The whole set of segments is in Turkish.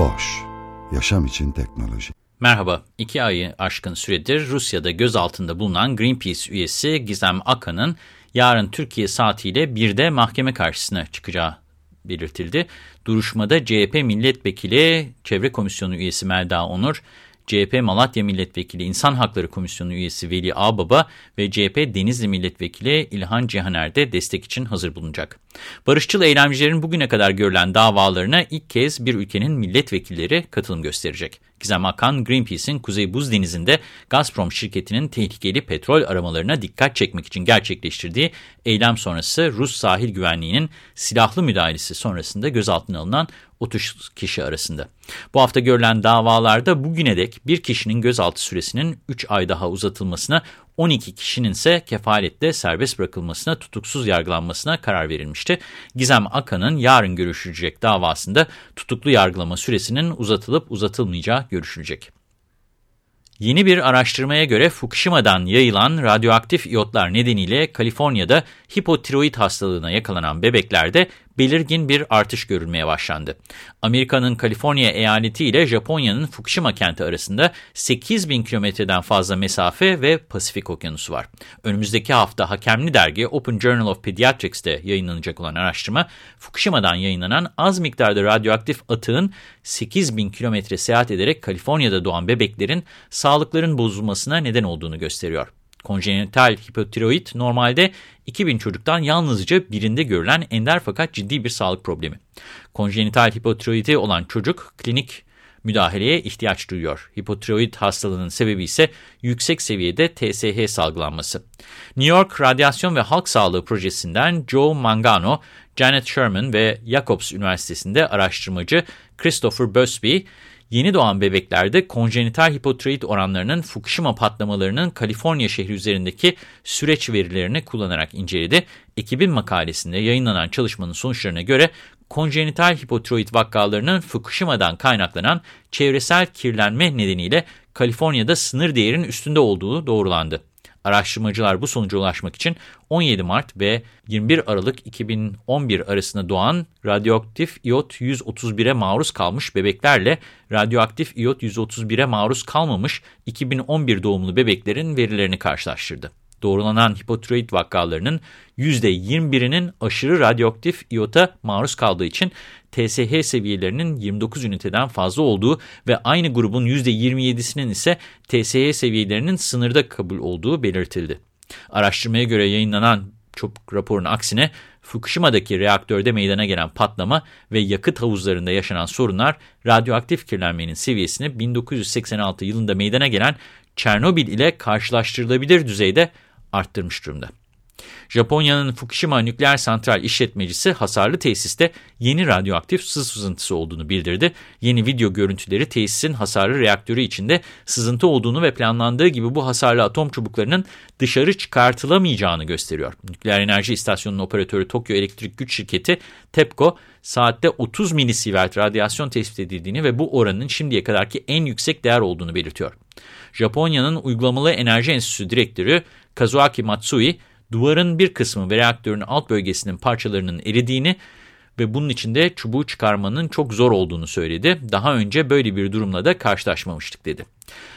Boş, yaşam için teknoloji. Merhaba, iki ayı aşkın süredir Rusya'da gözaltında bulunan Greenpeace üyesi Gizem Akan'ın yarın Türkiye saatiyle 1'de mahkeme karşısına çıkacağı belirtildi. Duruşmada CHP Milletvekili Çevre Komisyonu üyesi Melda Onur, CHP Malatya Milletvekili İnsan Hakları Komisyonu üyesi Veli Ağbaba ve CHP Denizli Milletvekili İlhan Cihaner de destek için hazır bulunacak. Barışçıl eylemcilerin bugüne kadar görülen davalarına ilk kez bir ülkenin milletvekilleri katılım gösterecek. Gizem Akan, Greenpeace'in Kuzey Buz Denizi'nde Gazprom şirketinin tehlikeli petrol aramalarına dikkat çekmek için gerçekleştirdiği eylem sonrası Rus sahil güvenliğinin silahlı müdahalesi sonrasında gözaltına alınan 30 kişi arasında. Bu hafta görülen davalarda bugüne dek bir kişinin gözaltı süresinin 3 ay daha uzatılmasına 12 kişinin ise kefaletle serbest bırakılmasına, tutuksuz yargılanmasına karar verilmişti. Gizem Akan'ın yarın görüşülecek davasında tutuklu yargılama süresinin uzatılıp uzatılmayacağı görüşülecek. Yeni bir araştırmaya göre Fukushima'dan yayılan radyoaktif iyotlar nedeniyle Kaliforniya'da hipotiroid hastalığına yakalanan bebeklerde belirgin bir artış görülmeye başlandı. Amerika'nın Kaliforniya eyaleti ile Japonya'nın Fukushima kenti arasında 8 bin kilometreden fazla mesafe ve Pasifik okyanusu var. Önümüzdeki hafta hakemli dergi Open Journal of Pediatrics'te yayınlanacak olan araştırma, Fukushima'dan yayınlanan az miktarda radyoaktif atığın 8 bin kilometre seyahat ederek Kaliforniya'da doğan bebeklerin sağlıkların bozulmasına neden olduğunu gösteriyor. Konjenital hipotiroid normalde 2000 çocuktan yalnızca birinde görülen ender fakat ciddi bir sağlık problemi. Konjenital hipotiroidi olan çocuk klinik müdahaleye ihtiyaç duyuyor. Hipotiroid hastalığının sebebi ise yüksek seviyede TSH salgılanması. New York Radyasyon ve Halk Sağlığı Projesi'nden Joe Mangano, Janet Sherman ve Jacobs Üniversitesi'nde araştırmacı Christopher Busby, Yeni doğan bebeklerde konjenital hipotiroid oranlarının Fukushima patlamalarının Kaliforniya şehri üzerindeki süreç verilerini kullanarak inceledi. Ekibin makalesinde yayınlanan çalışmanın sonuçlarına göre konjenital hipotiroid vakalarının Fukushima'dan kaynaklanan çevresel kirlenme nedeniyle Kaliforniya'da sınır değerinin üstünde olduğu doğrulandı. Araştırmacılar bu sonuca ulaşmak için 17 Mart ve 21 Aralık 2011 arasında doğan radyoaktif iyot 131'e maruz kalmış bebeklerle radyoaktif iyot 131'e maruz kalmamış 2011 doğumlu bebeklerin verilerini karşılaştırdı. Doğrulanan hipotiroid vakalarının %21'inin aşırı radyoaktif iyota maruz kaldığı için TSH seviyelerinin 29 üniteden fazla olduğu ve aynı grubun %27'sinin ise TSH seviyelerinin sınırda kabul olduğu belirtildi. Araştırmaya göre yayınlanan çok raporun aksine Fukushima'daki reaktörde meydana gelen patlama ve yakıt havuzlarında yaşanan sorunlar radyoaktif kirlenmenin seviyesini 1986 yılında meydana gelen Çernobil ile karşılaştırılabilir düzeyde arttırmış durumda. Japonya'nın Fukushima nükleer santral işletmecisi hasarlı tesiste yeni radyoaktif sız sızıntısı olduğunu bildirdi. Yeni video görüntüleri tesisin hasarlı reaktörü içinde sızıntı olduğunu ve planlandığı gibi bu hasarlı atom çubuklarının dışarı çıkartılamayacağını gösteriyor. Nükleer Enerji İstasyonu'nun operatörü Tokyo Elektrik Güç Şirketi TEPCO saatte 30 milisievert radyasyon tespit edildiğini ve bu oranın şimdiye kadarki en yüksek değer olduğunu belirtiyor. Japonya'nın Uygulamalı Enerji Enstitüsü Direktörü Kazuaki Matsui, duvarın bir kısmı ve reaktörün alt bölgesinin parçalarının eridiğini ve bunun içinde çubuğu çıkarmanın çok zor olduğunu söyledi. Daha önce böyle bir durumla da karşılaşmamıştık dedi.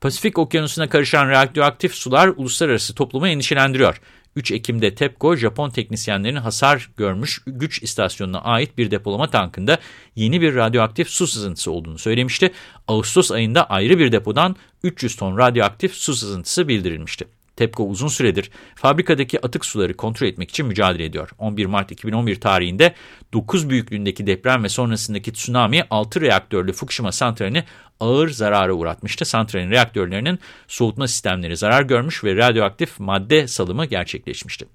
Pasifik okyanusuna karışan radyoaktif sular uluslararası toplumu endişelendiriyor. 3 Ekim'de TEPCO, Japon teknisyenlerin hasar görmüş güç istasyonuna ait bir depolama tankında yeni bir radyoaktif su sızıntısı olduğunu söylemişti. Ağustos ayında ayrı bir depodan 300 ton radyoaktif su sızıntısı bildirilmişti. TEPCO uzun süredir fabrikadaki atık suları kontrol etmek için mücadele ediyor. 11 Mart 2011 tarihinde 9 büyüklüğündeki deprem ve sonrasındaki tsunami 6 reaktörlü Fukushima santralini ağır zarara uğratmıştı. Santralin reaktörlerinin soğutma sistemleri zarar görmüş ve radyoaktif madde salımı gerçekleşmişti.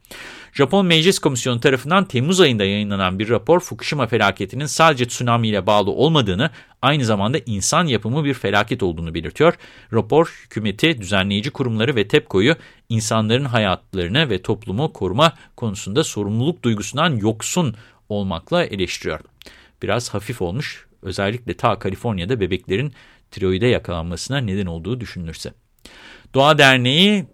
Japon Meclis Komisyonu tarafından Temmuz ayında yayınlanan bir rapor Fukushima felaketinin sadece tsunami ile bağlı olmadığını, aynı zamanda insan yapımı bir felaket olduğunu belirtiyor. Rapor hükümeti, düzenleyici kurumları ve TEPCO'yu insanların hayatlarını ve toplumu koruma konusunda sorumluluk duygusundan yoksun olmakla eleştiriyor. Biraz hafif olmuş, özellikle ta Kaliforniya'da bebeklerin tiroide yakalanmasına neden olduğu düşünülürse. Doğa Derneği,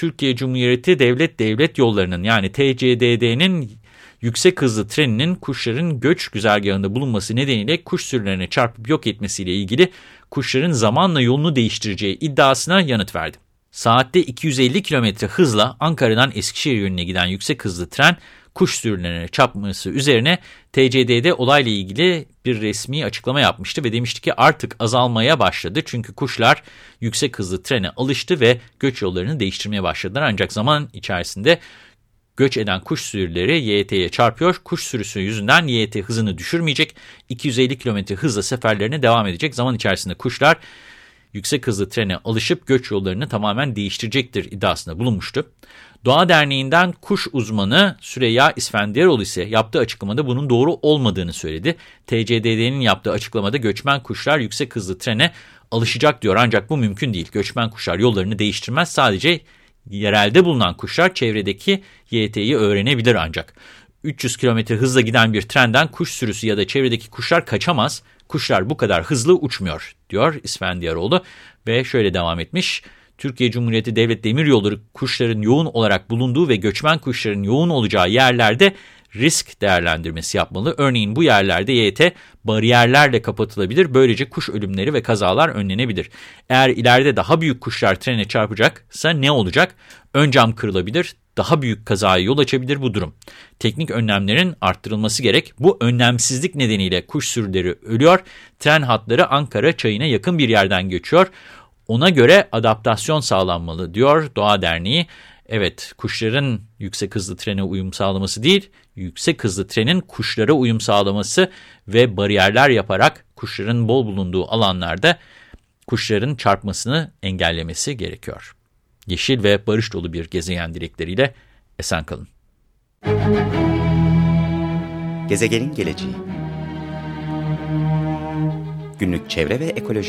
Türkiye Cumhuriyeti Devlet Devlet Yolları'nın yani TCDD'nin yüksek hızlı treninin kuşların göç güzergahında bulunması nedeniyle kuş sürülerine çarpıp yok etmesiyle ilgili kuşların zamanla yolunu değiştireceği iddiasına yanıt verdi. Saatte 250 km hızla Ankara'dan Eskişehir yönüne giden yüksek hızlı tren kuş sürülerine çarpması üzerine TCD'de olayla ilgili bir resmi açıklama yapmıştı ve demişti ki artık azalmaya başladı. Çünkü kuşlar yüksek hızlı trene alıştı ve göç yollarını değiştirmeye başladılar. Ancak zaman içerisinde göç eden kuş sürüleri YT'ye çarpıyor. Kuş sürüsü yüzünden YT hızını düşürmeyecek. 250 km hızla seferlerine devam edecek. Zaman içerisinde kuşlar yüksek hızlı trene alışıp göç yollarını tamamen değiştirecektir iddiasında bulunmuştu. Doğa Derneği'nden kuş uzmanı Süreyya İsfendiyaroğlu ise yaptığı açıklamada bunun doğru olmadığını söyledi. TCDD'nin yaptığı açıklamada göçmen kuşlar yüksek hızlı trene alışacak diyor ancak bu mümkün değil. Göçmen kuşlar yollarını değiştirmez sadece yerelde bulunan kuşlar çevredeki YT'yi öğrenebilir ancak. 300 km hızla giden bir trenden kuş sürüsü ya da çevredeki kuşlar kaçamaz. Kuşlar bu kadar hızlı uçmuyor diyor İsfendiyaroğlu ve şöyle devam etmiş. Türkiye Cumhuriyeti Devlet Demiryolları kuşların yoğun olarak bulunduğu ve göçmen kuşların yoğun olacağı yerlerde risk değerlendirmesi yapmalı. Örneğin bu yerlerde YT bariyerlerle kapatılabilir. Böylece kuş ölümleri ve kazalar önlenebilir. Eğer ileride daha büyük kuşlar trene çarpacaksa ne olacak? Ön cam kırılabilir, daha büyük kazaya yol açabilir bu durum. Teknik önlemlerin arttırılması gerek. Bu önlemsizlik nedeniyle kuş sürüleri ölüyor. Tren hatları Ankara çayına yakın bir yerden geçiyor. Ona göre adaptasyon sağlanmalı diyor Doğa Derneği. Evet kuşların yüksek hızlı trene uyum sağlaması değil, yüksek hızlı trenin kuşlara uyum sağlaması ve bariyerler yaparak kuşların bol bulunduğu alanlarda kuşların çarpmasını engellemesi gerekiyor. Yeşil ve barış dolu bir gezegen dilekleriyle esen kalın. Gezegenin geleceği Günlük çevre ve ekoloji